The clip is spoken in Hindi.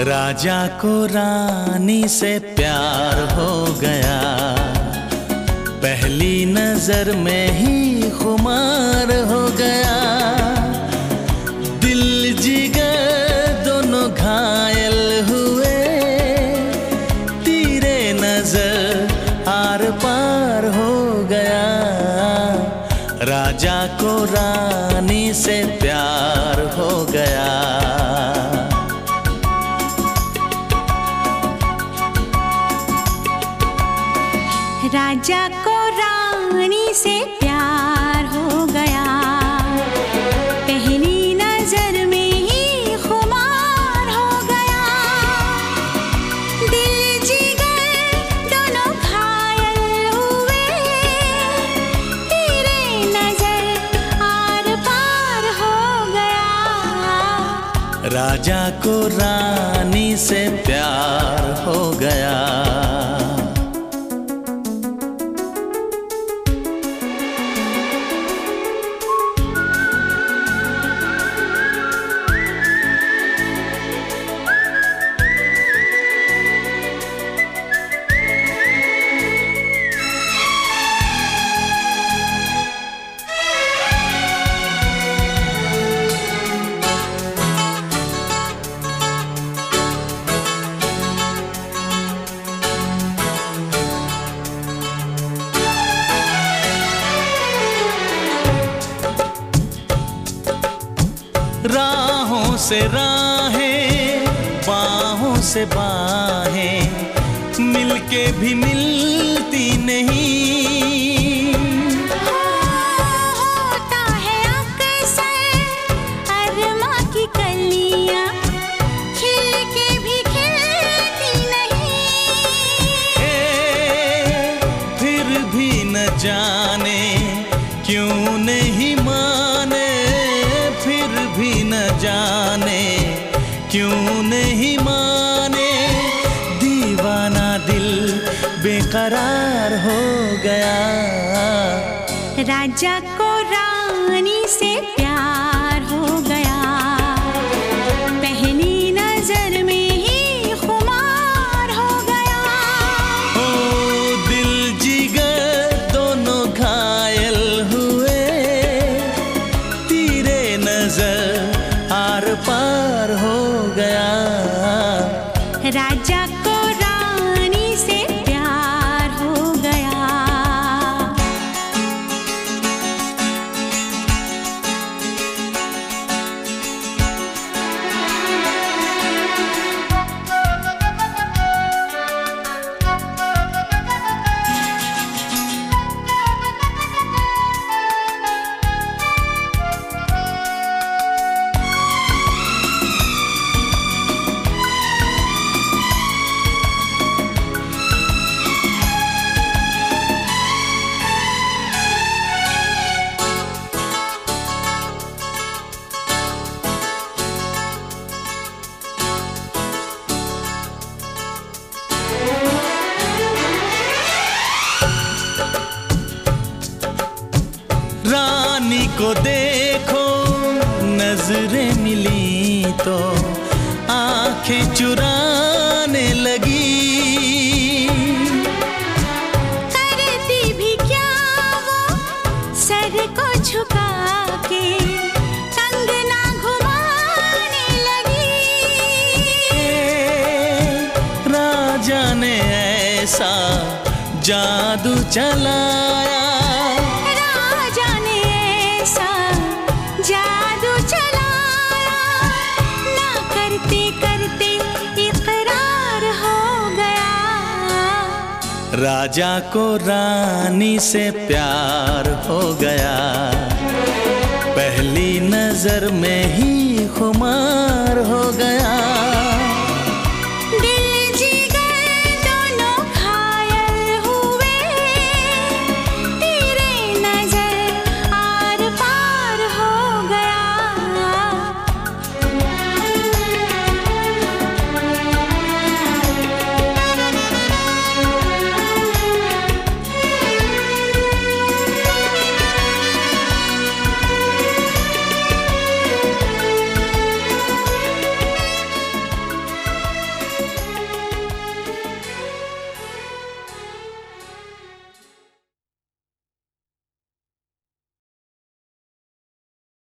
राजा को रानी से प्यार हो गया। पहली नज़र में ही खुमार हो गया। दिल जिगर दोनों घायल हुए। तीरे नज़र आर पार हो गया। राजा को रानी से राजा को रानी से प्यार हो गया। पहली नज़र में ही खुमार हो गया। दिल जिगर दोनों घायल हुए। तेरे नज़र आर पार हो गया। राजा को रानी से प्यार हो गया। से राहें बाहों से बाहें मिलके भी मिलती नहीं। होता है अक्सर की कलियाँ खिलके भी खिलती नहीं। ए, फिर भी न जाने नहीं माने? दीवाना दिल बेकरार हो गया। राजा को रानी से प्यार रानी को देखो नज़रें मिली तो आँखें चुराने लगी। करती भी क्या वो सर को झुका के कंगना घुमाने लगी? राजा ने ऐसा जादू चलाया। राजा को रानी से प्यार हो गया। पहली नज़र में ही खुमार हो गया।